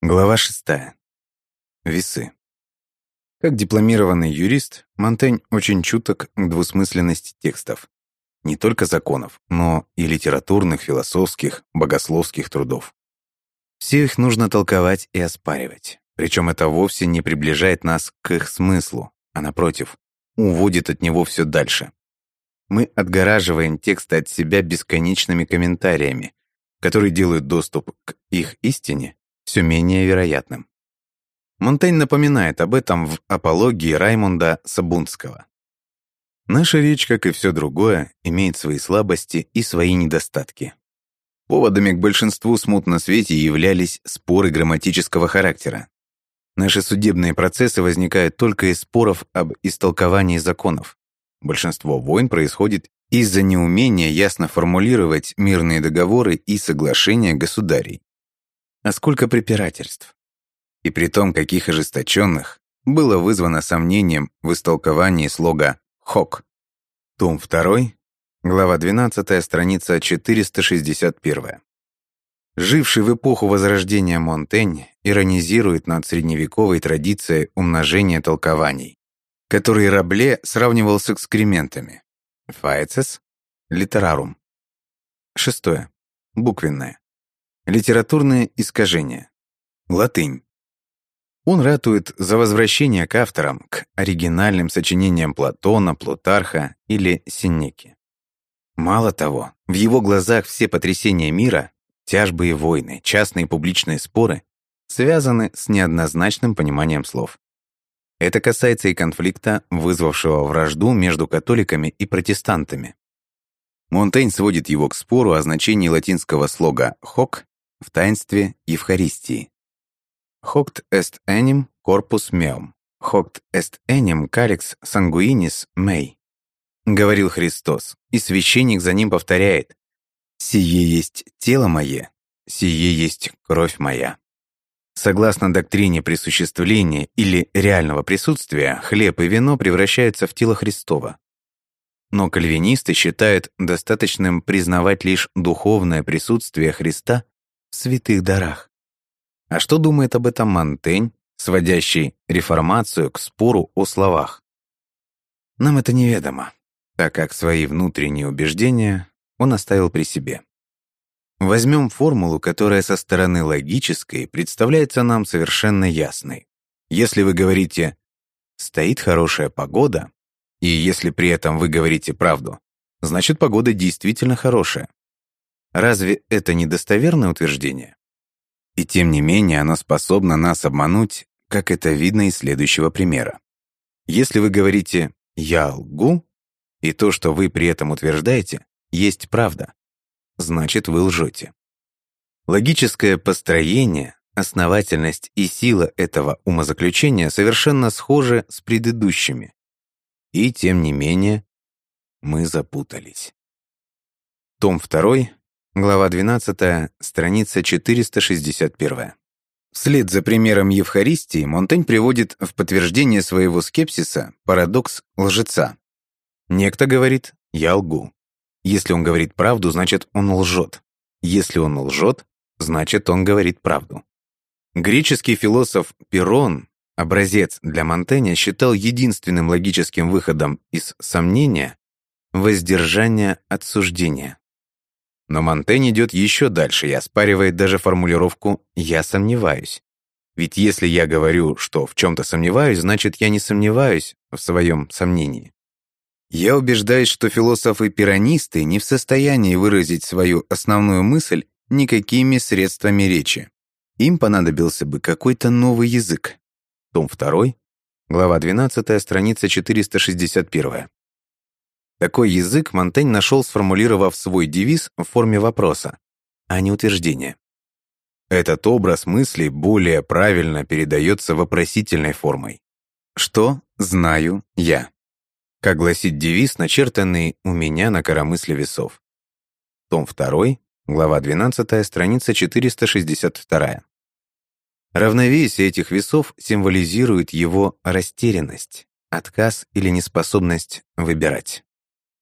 Глава шестая. Весы. Как дипломированный юрист, Монтень очень чуток к двусмысленности текстов. Не только законов, но и литературных, философских, богословских трудов. Все их нужно толковать и оспаривать. Причем это вовсе не приближает нас к их смыслу, а напротив, уводит от него все дальше. Мы отгораживаем тексты от себя бесконечными комментариями, которые делают доступ к их истине все менее вероятным. Монтень напоминает об этом в апологии Раймонда Сабунского. Наша речь, как и все другое, имеет свои слабости и свои недостатки. Поводами к большинству смут на свете являлись споры грамматического характера. Наши судебные процессы возникают только из споров об истолковании законов. Большинство войн происходит из-за неумения ясно формулировать мирные договоры и соглашения государей. А сколько препирательств! и при том каких ожесточенных, было вызвано сомнением в истолковании слога «хок». Том 2, глава 12, страница 461. Живший в эпоху Возрождения Монтень иронизирует над средневековой традицией умножения толкований, который Рабле сравнивал с экскрементами. Фаецес – литерарум. Шестое. Буквенное. Литературные искажения. Латынь. Он ратует за возвращение к авторам, к оригинальным сочинениям Платона, Плутарха или Синеки. Мало того, в его глазах все потрясения мира, тяжбы и войны, частные и публичные споры связаны с неоднозначным пониманием слов. Это касается и конфликта, вызвавшего вражду между католиками и протестантами. Монтень сводит его к спору о значении латинского слога «хок» в таинстве Евхаристии. Hoct est enim corpus meum, hoct est enim calix sanguinis mei. Говорил Христос, и священник за ним повторяет, «Сие есть тело мое, сие есть кровь моя». Согласно доктрине присуществления или реального присутствия, хлеб и вино превращаются в тело Христова. Но кальвинисты считают достаточным признавать лишь духовное присутствие Христа в святых дарах. А что думает об этом Монтень, сводящий реформацию к спору о словах? Нам это неведомо, так как свои внутренние убеждения он оставил при себе. Возьмем формулу, которая со стороны логической представляется нам совершенно ясной. Если вы говорите «стоит хорошая погода», и если при этом вы говорите правду, значит погода действительно хорошая. Разве это не достоверное утверждение? И тем не менее оно способно нас обмануть, как это видно из следующего примера. Если вы говорите «я лгу», и то, что вы при этом утверждаете, есть правда, значит, вы лжете. Логическое построение, основательность и сила этого умозаключения совершенно схожи с предыдущими. И тем не менее, мы запутались. Том 2, Глава 12, страница 461. Вслед за примером Евхаристии Монтень приводит в подтверждение своего скепсиса парадокс лжеца. Некто говорит «я лгу». Если он говорит правду, значит, он лжет. Если он лжет, значит, он говорит правду. Греческий философ Пирон, образец для Монтэня, считал единственным логическим выходом из сомнения воздержание от суждения. Но Монтень идет еще дальше и оспаривает даже формулировку «я сомневаюсь». Ведь если я говорю, что в чем-то сомневаюсь, значит, я не сомневаюсь в своем сомнении. Я убеждаюсь, что философы-пиранисты не в состоянии выразить свою основную мысль никакими средствами речи. Им понадобился бы какой-то новый язык. Том 2, глава 12, страница 461. Такой язык Монтень нашел, сформулировав свой девиз в форме вопроса, а не утверждения. Этот образ мысли более правильно передается вопросительной формой. Что знаю я? Как гласит девиз, начертанный у меня на коромысле весов. Том 2, глава 12, страница 462. Равновесие этих весов символизирует его растерянность, отказ или неспособность выбирать.